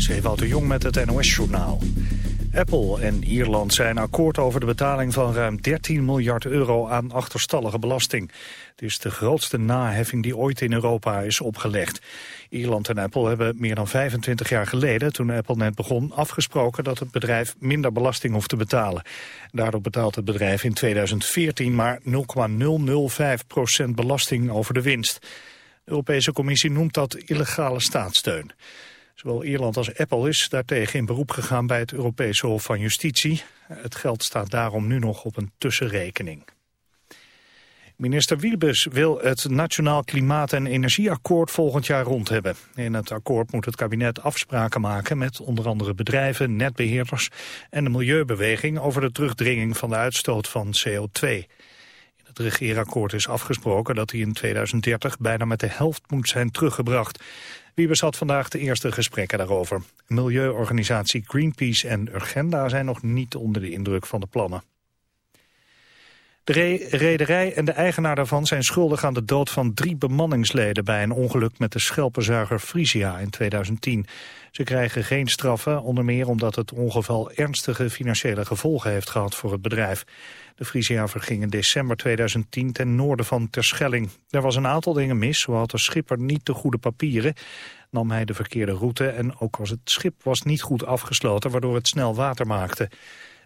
is Ewout Jong met het NOS-journaal. Apple en Ierland zijn akkoord over de betaling van ruim 13 miljard euro aan achterstallige belasting. Het is de grootste naheffing die ooit in Europa is opgelegd. Ierland en Apple hebben meer dan 25 jaar geleden, toen Apple net begon, afgesproken dat het bedrijf minder belasting hoeft te betalen. Daardoor betaalt het bedrijf in 2014 maar 0,005 procent belasting over de winst. De Europese Commissie noemt dat illegale staatssteun. Zowel Ierland als Apple is daartegen in beroep gegaan bij het Europese Hof van Justitie. Het geld staat daarom nu nog op een tussenrekening. Minister Wiebes wil het Nationaal Klimaat- en Energieakkoord volgend jaar rond hebben. In het akkoord moet het kabinet afspraken maken met onder andere bedrijven, netbeheerders en de milieubeweging over de terugdringing van de uitstoot van CO2. In het regeerakkoord is afgesproken dat hij in 2030 bijna met de helft moet zijn teruggebracht. Wiebes had vandaag de eerste gesprekken daarover. Milieuorganisatie Greenpeace en Urgenda zijn nog niet onder de indruk van de plannen. De rederij en de eigenaar daarvan zijn schuldig aan de dood van drie bemanningsleden bij een ongeluk met de schelpenzuiger Frisia in 2010. Ze krijgen geen straffen, onder meer omdat het ongeval ernstige financiële gevolgen heeft gehad voor het bedrijf. De Frisia verging in december 2010 ten noorden van Terschelling. Er was een aantal dingen mis, zo had de schipper niet de goede papieren, nam hij de verkeerde route en ook was het schip was niet goed afgesloten, waardoor het snel water maakte.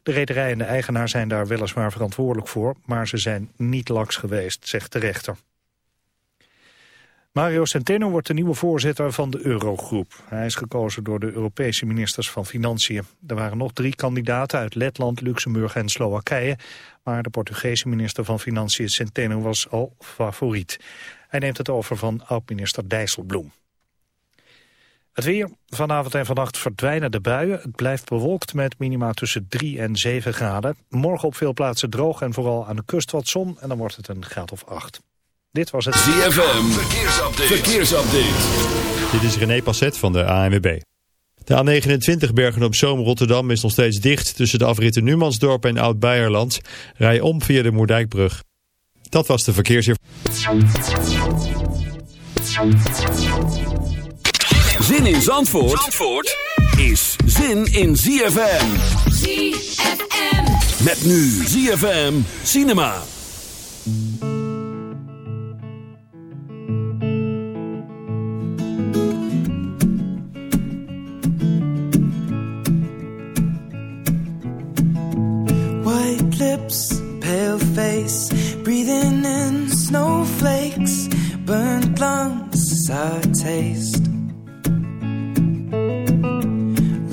De rederij en de eigenaar zijn daar weliswaar verantwoordelijk voor, maar ze zijn niet laks geweest, zegt de rechter. Mario Centeno wordt de nieuwe voorzitter van de Eurogroep. Hij is gekozen door de Europese ministers van Financiën. Er waren nog drie kandidaten uit Letland, Luxemburg en Slowakije. Maar de Portugese minister van Financiën Centeno was al favoriet. Hij neemt het over van oud-minister Dijsselbloem. Het weer. Vanavond en vannacht verdwijnen de buien. Het blijft bewolkt met minima tussen 3 en 7 graden. Morgen op veel plaatsen droog en vooral aan de kust wat zon. En dan wordt het een graad of 8. Dit was het ZFM. Verkeersupdate. Verkeersupdate. Dit is René Passet van de ANWB. De A29 Bergen op Zoom Rotterdam is nog steeds dicht tussen de afritten Numansdorp en Oud-Beierland. Rij om via de Moerdijkbrug. Dat was de verkeersinformatie. Zin in Zandvoort, Zandvoort is zin in ZFM. ZFM. Met nu ZFM Cinema. White lips, pale face, breathing in snowflakes, burnt lungs, sour taste.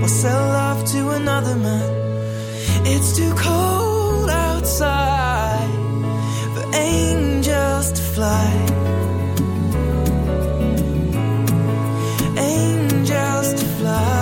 or sell love to another man. It's too cold outside for angels to fly. Angels to. Fly,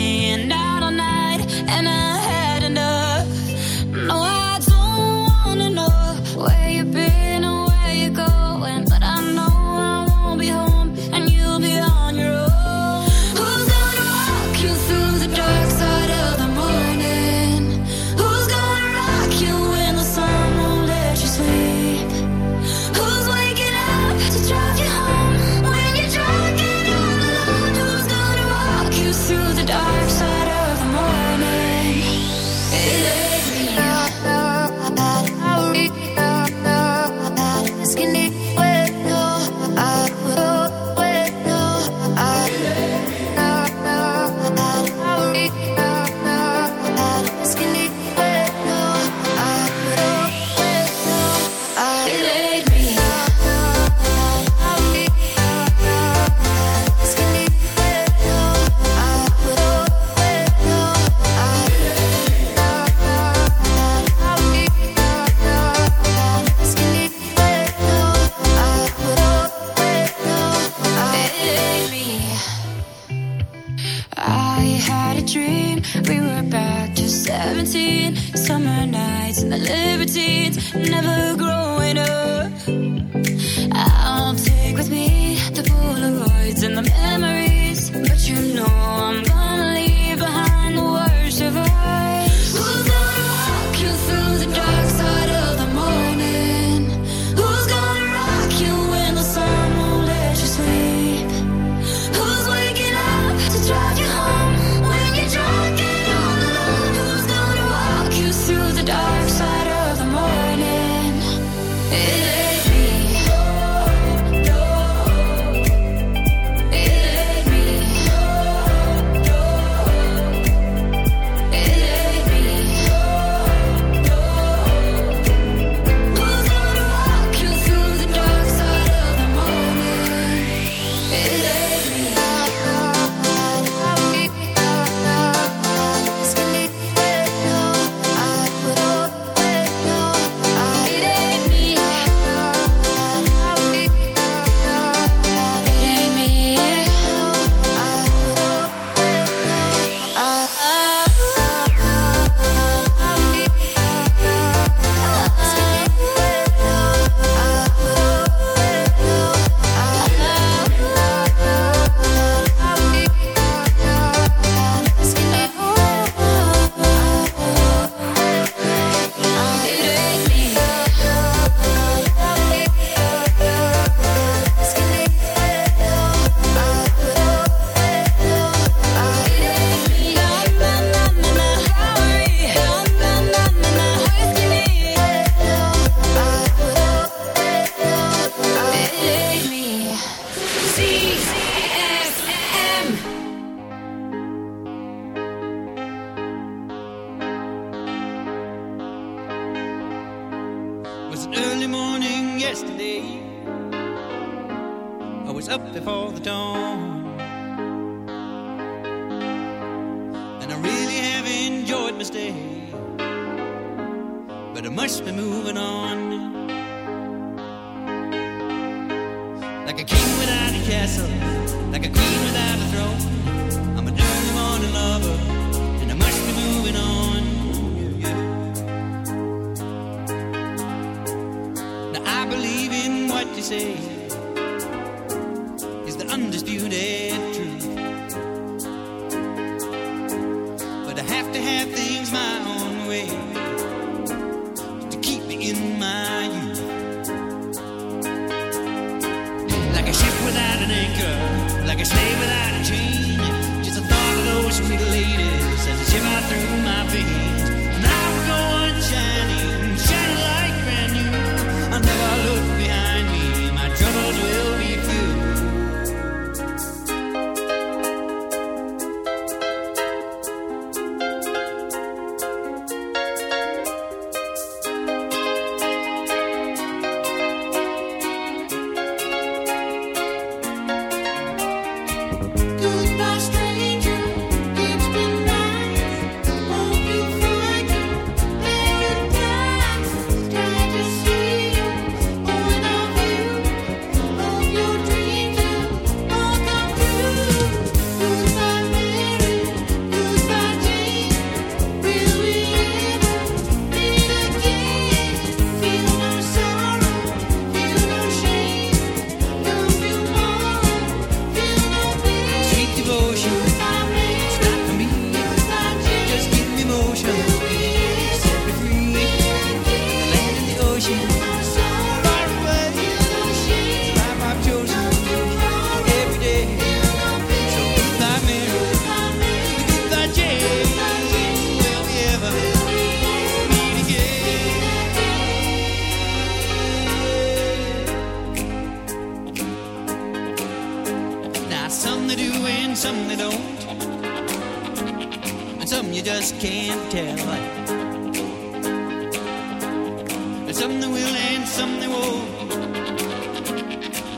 Some they will and some they won't.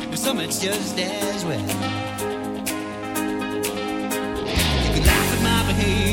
But some it's just as well. You can laugh at my behavior.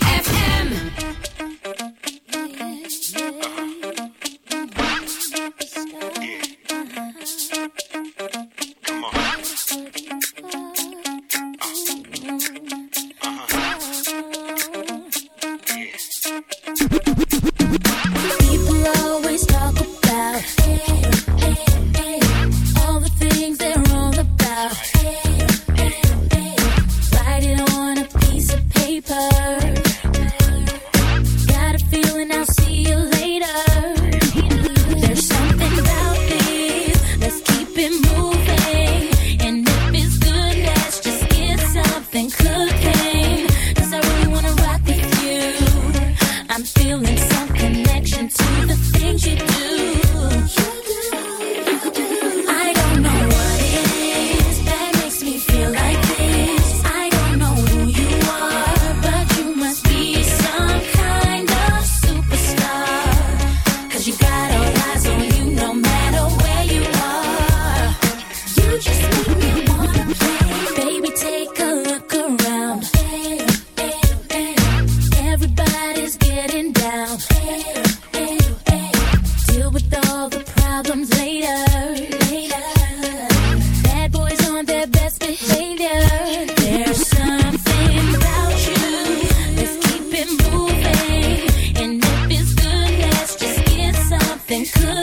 something cooking.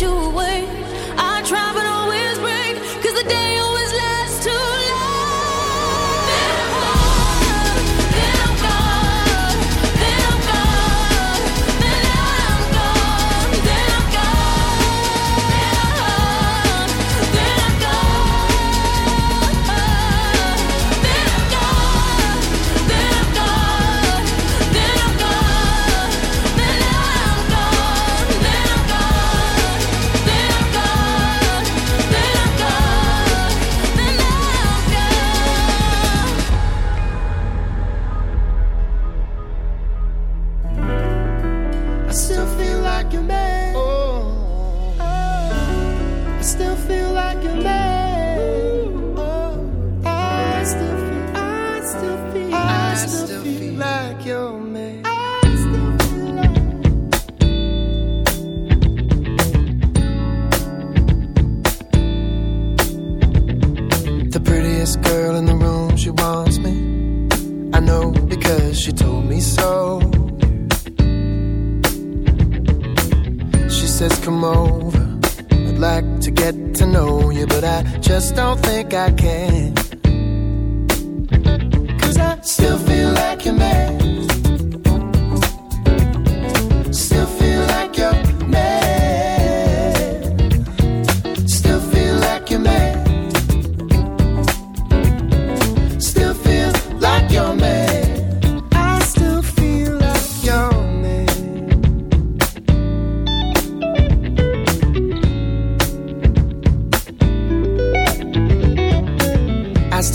you were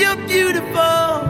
beneath your beautiful